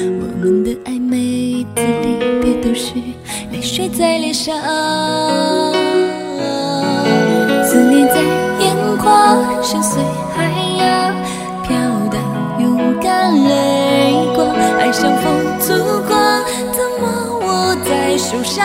我们的爱每次离别都是泪水在脸上，思念在眼眶，深邃海洋飘荡，勇敢泪光，爱像风阻光，怎么握在手上？